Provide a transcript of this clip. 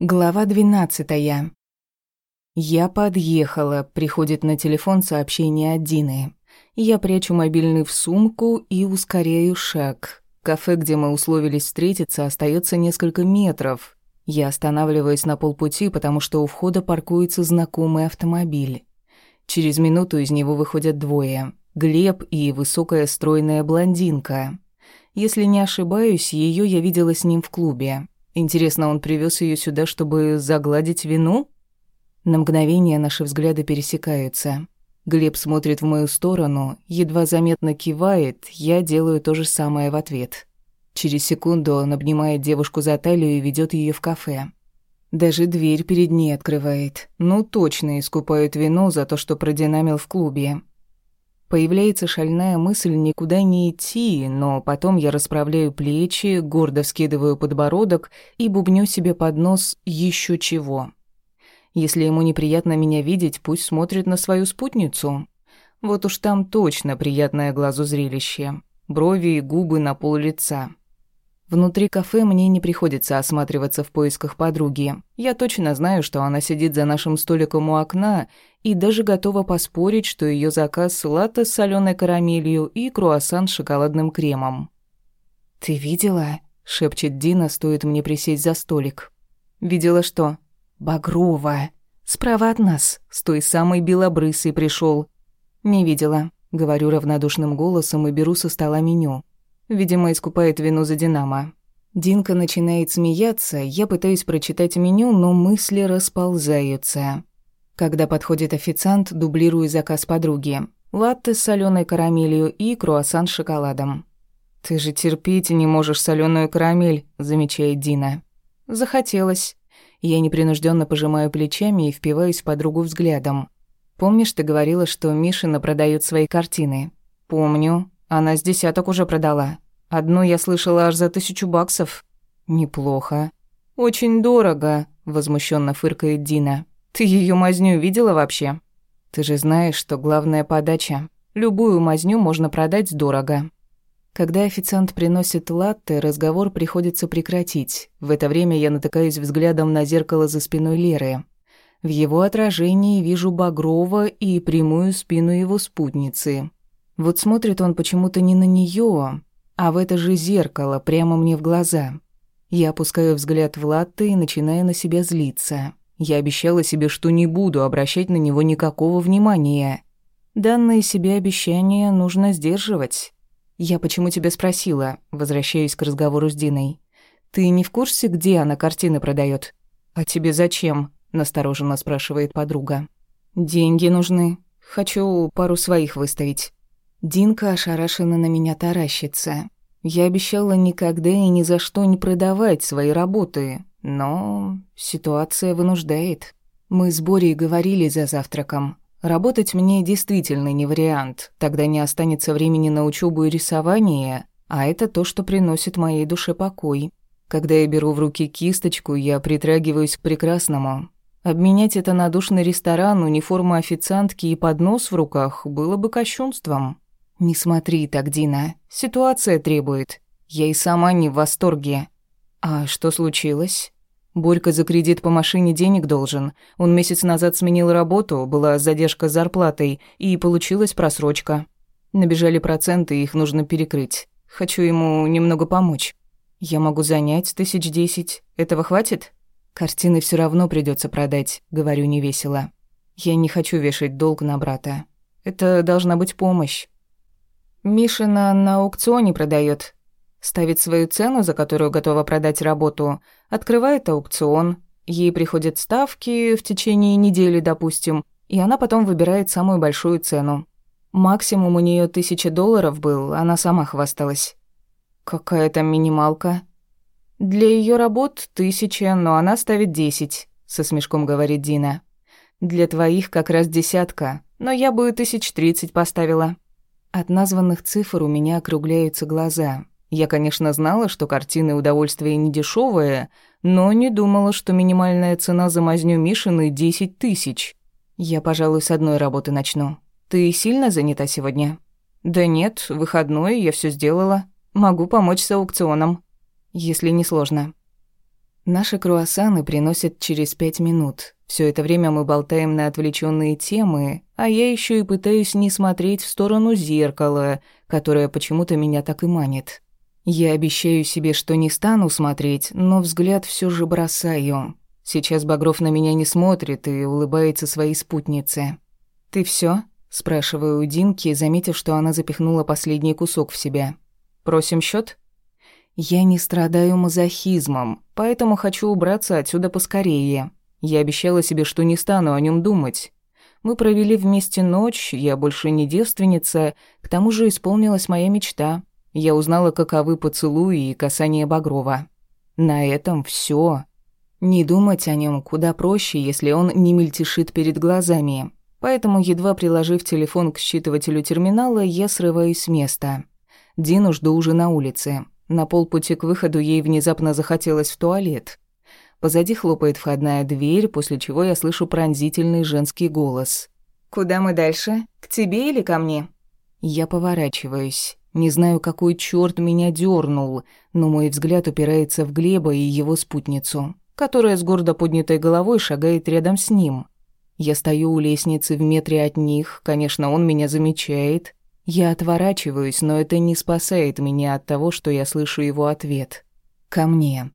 Глава двенадцатая. Я подъехала, приходит на телефон сообщение от Дины. Я прячу мобильный в сумку и ускоряю шаг. Кафе, где мы условились встретиться, остается несколько метров. Я останавливаюсь на полпути, потому что у входа паркуется знакомый автомобиль. Через минуту из него выходят двое. Глеб и высокая стройная блондинка. Если не ошибаюсь, ее я видела с ним в клубе. Интересно, он привез ее сюда, чтобы загладить вину? На мгновение наши взгляды пересекаются. Глеб смотрит в мою сторону, едва заметно кивает, я делаю то же самое в ответ. Через секунду он обнимает девушку за талию и ведет ее в кафе. Даже дверь перед ней открывает. Ну, точно искупают вину за то, что продинамил в клубе. Появляется шальная мысль никуда не идти, но потом я расправляю плечи, гордо вскидываю подбородок и бубню себе под нос еще чего. Если ему неприятно меня видеть, пусть смотрит на свою спутницу. Вот уж там точно приятное глазу зрелище. Брови и губы на пол лица. Внутри кафе мне не приходится осматриваться в поисках подруги. Я точно знаю, что она сидит за нашим столиком у окна и даже готова поспорить, что ее заказ латте с соленой карамелью и круассан с шоколадным кремом. «Ты видела?» — шепчет Дина, стоит мне присесть за столик. «Видела что?» «Багрова. Справа от нас, с той самой белобрысой пришел. «Не видела», — говорю равнодушным голосом и беру со стола меню. Видимо, искупает вину за «Динамо». Динка начинает смеяться, я пытаюсь прочитать меню, но мысли расползаются. Когда подходит официант, дублирую заказ подруги. Латте с соленой карамелью и круассан с шоколадом. «Ты же терпеть не можешь соленую карамель», — замечает Дина. «Захотелось». Я непринужденно пожимаю плечами и впиваюсь в подругу взглядом. «Помнишь, ты говорила, что Мишина продает свои картины?» «Помню. Она с десяток уже продала. Одну я слышала аж за тысячу баксов. Неплохо. Очень дорого, возмущенно фыркает Дина. Ты ее мазню видела вообще? Ты же знаешь, что главная подача. Любую мазню можно продать дорого. Когда официант приносит латте, разговор приходится прекратить. В это время я натыкаюсь взглядом на зеркало за спиной Леры. В его отражении вижу Багрова и прямую спину его спутницы. Вот смотрит он почему-то не на нее, а в это же зеркало прямо мне в глаза. Я опускаю взгляд в латте и начинаю на себя злиться. Я обещала себе, что не буду обращать на него никакого внимания. Данное себе обещание нужно сдерживать. Я почему тебя спросила, возвращаюсь к разговору с Диной. Ты не в курсе, где она картины продает? А тебе зачем? настороженно спрашивает подруга. Деньги нужны. Хочу пару своих выставить. Динка ошарашенно на меня таращится. Я обещала никогда и ни за что не продавать свои работы, но ситуация вынуждает. Мы с Борей говорили за завтраком. Работать мне действительно не вариант, тогда не останется времени на учебу и рисование, а это то, что приносит моей душе покой. Когда я беру в руки кисточку, я притрагиваюсь к прекрасному. Обменять это на душный ресторан, униформу официантки и поднос в руках было бы кощунством. «Не смотри так, Дина. Ситуация требует. Я и сама не в восторге». «А что случилось?» Борька за кредит по машине денег должен. Он месяц назад сменил работу, была задержка с зарплатой, и получилась просрочка. Набежали проценты, их нужно перекрыть. Хочу ему немного помочь. Я могу занять тысяч десять. Этого хватит? Картины все равно придется продать, говорю невесело. Я не хочу вешать долг на брата. Это должна быть помощь. Мишина на аукционе продает. Ставит свою цену, за которую готова продать работу, открывает аукцион. Ей приходят ставки в течение недели, допустим, и она потом выбирает самую большую цену. Максимум у нее тысяча долларов был, она сама хвасталась. Какая там минималка? Для ее работ тысяча, но она ставит десять, со смешком говорит Дина. Для твоих как раз десятка, но я бы тысяч тридцать поставила. От названных цифр у меня округляются глаза. Я, конечно, знала, что картины удовольствия не дешевые, но не думала, что минимальная цена за мазню Мишины — десять тысяч. Я, пожалуй, с одной работы начну. Ты сильно занята сегодня? Да нет, выходной, я все сделала. Могу помочь с аукционом, если не сложно. Наши круассаны приносят через пять минут. Все это время мы болтаем на отвлеченные темы, а я еще и пытаюсь не смотреть в сторону зеркала, которое почему-то меня так и манит. Я обещаю себе, что не стану смотреть, но взгляд все же бросаю. Сейчас Багров на меня не смотрит и улыбается своей спутнице. «Ты все? спрашиваю у Динки, заметив, что она запихнула последний кусок в себя. «Просим счет? «Я не страдаю мазохизмом, поэтому хочу убраться отсюда поскорее. Я обещала себе, что не стану о нем думать. Мы провели вместе ночь, я больше не девственница, к тому же исполнилась моя мечта. Я узнала, каковы поцелуи и касания Багрова. На этом все. Не думать о нем куда проще, если он не мельтешит перед глазами. Поэтому, едва приложив телефон к считывателю терминала, я срываюсь с места. Дину жду уже на улице. На полпути к выходу ей внезапно захотелось в туалет. Позади хлопает входная дверь, после чего я слышу пронзительный женский голос. «Куда мы дальше? К тебе или ко мне?» Я поворачиваюсь. Не знаю, какой чёрт меня дёрнул, но мой взгляд упирается в Глеба и его спутницу, которая с гордо поднятой головой шагает рядом с ним. Я стою у лестницы в метре от них, конечно, он меня замечает. Я отворачиваюсь, но это не спасает меня от того, что я слышу его ответ. «Ко мне».